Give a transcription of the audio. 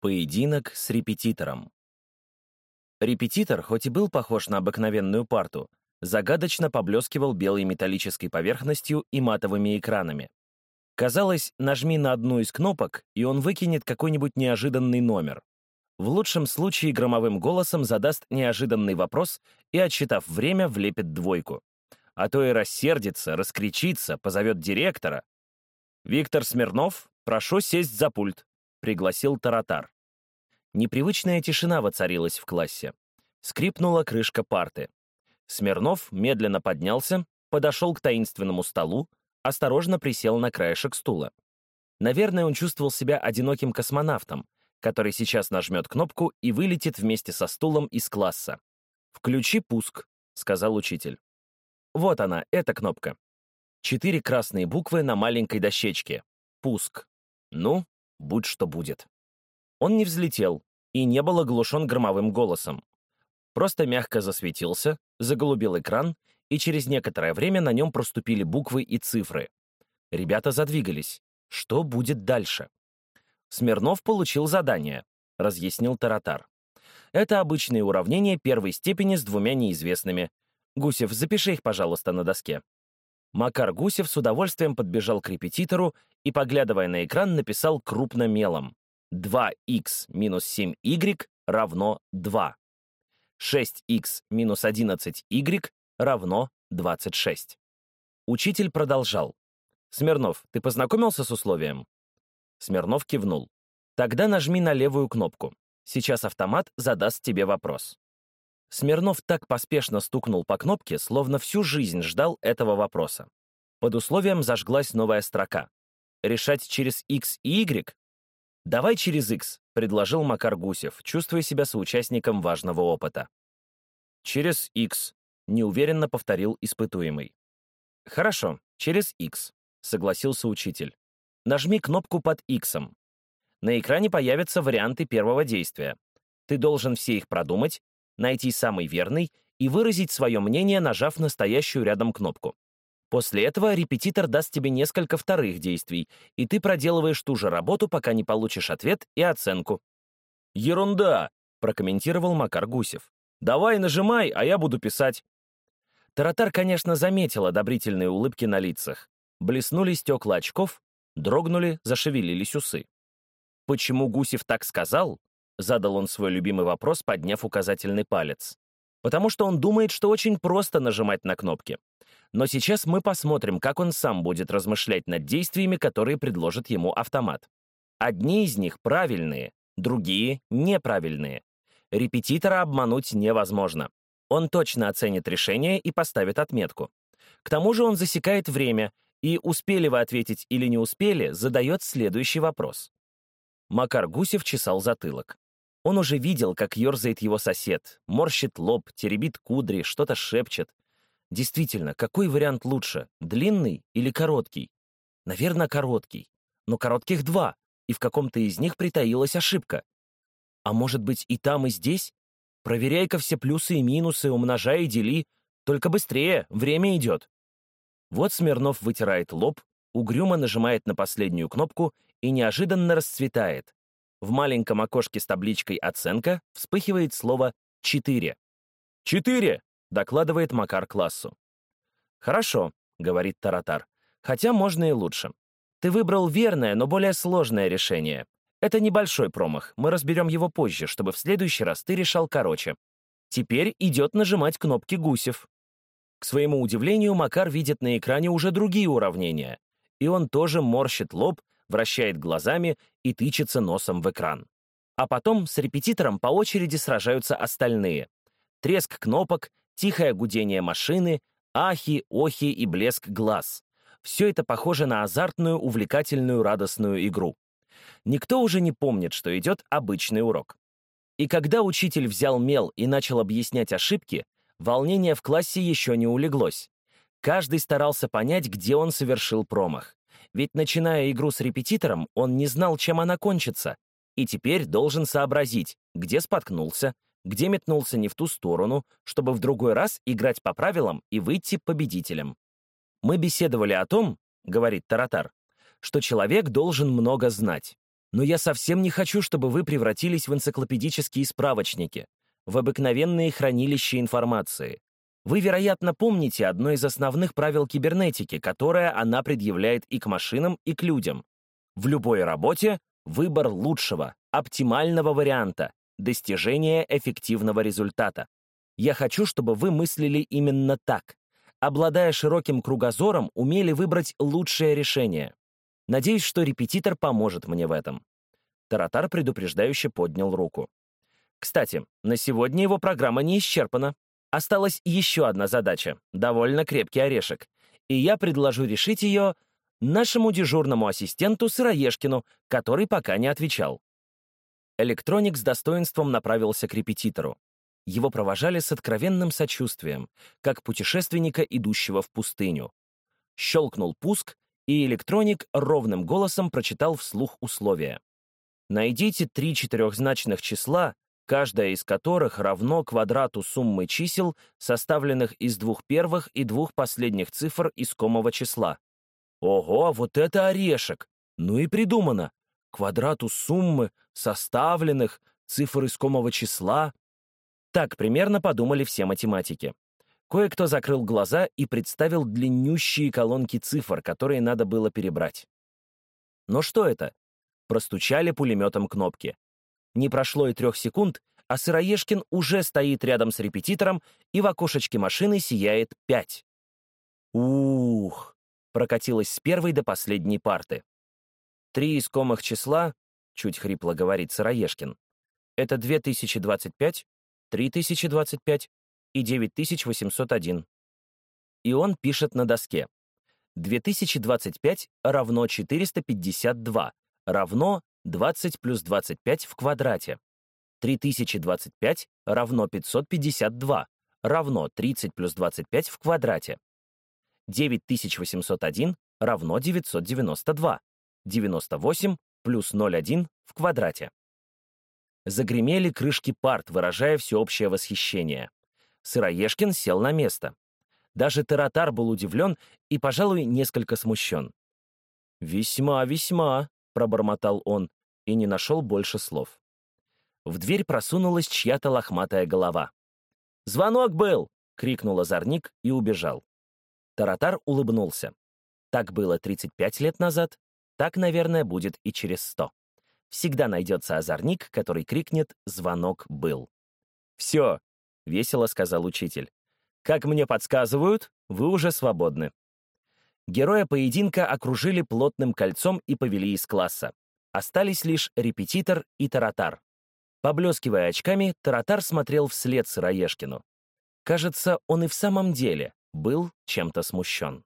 Поединок с репетитором. Репетитор, хоть и был похож на обыкновенную парту, загадочно поблескивал белой металлической поверхностью и матовыми экранами. Казалось, нажми на одну из кнопок, и он выкинет какой-нибудь неожиданный номер. В лучшем случае громовым голосом задаст неожиданный вопрос и, отсчитав время, влепит двойку. А то и рассердится, раскричится, позовет директора. «Виктор Смирнов, прошу сесть за пульт», — пригласил Таратар. Непривычная тишина воцарилась в классе. Скрипнула крышка парты. Смирнов медленно поднялся, подошел к таинственному столу, осторожно присел на краешек стула. Наверное, он чувствовал себя одиноким космонавтом, который сейчас нажмет кнопку и вылетит вместе со стулом из класса. «Включи пуск», — сказал учитель. Вот она, эта кнопка. Четыре красные буквы на маленькой дощечке. Пуск. Ну, будь что будет. Он не взлетел и не был оглушен громовым голосом. Просто мягко засветился, заголубил экран и через некоторое время на нем проступили буквы и цифры. Ребята задвигались. Что будет дальше? Смирнов получил задание, разъяснил Таратар. Это обычные уравнения первой степени с двумя неизвестными. Гусев, запиши их, пожалуйста, на доске. Макар Гусев с удовольствием подбежал к репетитору и, поглядывая на экран, написал крупно мелом. 2х минус 7y равно 2. 6х минус 11y равно 26. Учитель продолжал. «Смирнов, ты познакомился с условием?» Смирнов кивнул. «Тогда нажми на левую кнопку. Сейчас автомат задаст тебе вопрос». Смирнов так поспешно стукнул по кнопке, словно всю жизнь ждал этого вопроса. Под условием зажглась новая строка. «Решать через X и Y?» «Давай через X», — предложил Макар Гусев, чувствуя себя соучастником важного опыта. «Через X», неуверенно повторил испытуемый. «Хорошо, через X», — согласился учитель. «Нажми кнопку под X. На экране появятся варианты первого действия. Ты должен все их продумать, найти самый верный и выразить свое мнение, нажав настоящую рядом кнопку. После этого репетитор даст тебе несколько вторых действий, и ты проделываешь ту же работу, пока не получишь ответ и оценку. «Ерунда!» — прокомментировал Макар Гусев. «Давай нажимай, а я буду писать». Таратар, конечно, заметил одобрительные улыбки на лицах. Блеснули стекла очков, дрогнули, зашевелились усы. Почему Гусев так сказал? Задал он свой любимый вопрос, подняв указательный палец. Потому что он думает, что очень просто нажимать на кнопки. Но сейчас мы посмотрим, как он сам будет размышлять над действиями, которые предложит ему автомат. Одни из них правильные, другие — неправильные. Репетитора обмануть невозможно. Он точно оценит решение и поставит отметку. К тому же он засекает время, и успели вы ответить или не успели, задает следующий вопрос. Макар Гусев чесал затылок. Он уже видел, как ерзает его сосед, морщит лоб, теребит кудри, что-то шепчет. Действительно, какой вариант лучше, длинный или короткий? Наверное, короткий. Но коротких два, и в каком-то из них притаилась ошибка. А может быть и там, и здесь? Проверяй-ка все плюсы и минусы, умножай и дели. Только быстрее, время идет. Вот Смирнов вытирает лоб, угрюмо нажимает на последнюю кнопку и неожиданно расцветает. В маленьком окошке с табличкой «Оценка» вспыхивает слово «четыре». «Четыре!» — докладывает Макар классу. «Хорошо», — говорит Таратар, — «хотя можно и лучше. Ты выбрал верное, но более сложное решение. Это небольшой промах, мы разберем его позже, чтобы в следующий раз ты решал короче. Теперь идет нажимать кнопки Гусев. К своему удивлению, Макар видит на экране уже другие уравнения, и он тоже морщит лоб, вращает глазами и тычется носом в экран. А потом с репетитором по очереди сражаются остальные. Треск кнопок, тихое гудение машины, ахи, охи и блеск глаз. Все это похоже на азартную, увлекательную, радостную игру никто уже не помнит, что идет обычный урок. И когда учитель взял мел и начал объяснять ошибки, волнение в классе еще не улеглось. Каждый старался понять, где он совершил промах. Ведь, начиная игру с репетитором, он не знал, чем она кончится, и теперь должен сообразить, где споткнулся, где метнулся не в ту сторону, чтобы в другой раз играть по правилам и выйти победителем. «Мы беседовали о том, — говорит Таратар, — что человек должен много знать. Но я совсем не хочу, чтобы вы превратились в энциклопедические справочники, в обыкновенные хранилища информации. Вы, вероятно, помните одно из основных правил кибернетики, которое она предъявляет и к машинам, и к людям. В любой работе выбор лучшего, оптимального варианта, достижение эффективного результата. Я хочу, чтобы вы мыслили именно так. Обладая широким кругозором, умели выбрать лучшее решение. Надеюсь, что репетитор поможет мне в этом. Таратар предупреждающе поднял руку. Кстати, на сегодня его программа не исчерпана. Осталась еще одна задача, довольно крепкий орешек. И я предложу решить ее нашему дежурному ассистенту Сыроежкину, который пока не отвечал. Электроник с достоинством направился к репетитору. Его провожали с откровенным сочувствием, как путешественника, идущего в пустыню. Щелкнул пуск, и электроник ровным голосом прочитал вслух условия. Найдите три четырехзначных числа, каждое из которых равно квадрату суммы чисел, составленных из двух первых и двух последних цифр искомого числа. Ого, вот это орешек! Ну и придумано. Квадрату суммы, составленных, цифр искомого числа. Так примерно подумали все математики. Кое-кто закрыл глаза и представил длиннющие колонки цифр, которые надо было перебрать. Но что это? Простучали пулеметом кнопки. Не прошло и трех секунд, а Сыроежкин уже стоит рядом с репетитором, и в окошечке машины сияет пять. Ух! Прокатилась с первой до последней парты. Три искомых числа, чуть хрипло говорит Сыроежкин, это 2025, 3025 и 9801. И он пишет на доске. 2025 равно 452, равно 20 плюс 25 в квадрате. 3025 равно 552, равно 30 плюс 25 в квадрате. 9801 равно 992, 98 плюс 01 в квадрате. Загремели крышки парт, выражая всеобщее восхищение. Сыроежкин сел на место. Даже Таратар был удивлен и, пожалуй, несколько смущен. «Весьма, весьма», — пробормотал он и не нашел больше слов. В дверь просунулась чья-то лохматая голова. «Звонок был!» — крикнул озорник и убежал. Таратар улыбнулся. Так было 35 лет назад, так, наверное, будет и через 100. Всегда найдется озорник, который крикнет «Звонок был». «Все!» — весело сказал учитель. «Как мне подсказывают, вы уже свободны». Героя поединка окружили плотным кольцом и повели из класса. Остались лишь репетитор и таратар. Поблескивая очками, таратар смотрел вслед Сыроежкину. Кажется, он и в самом деле был чем-то смущен.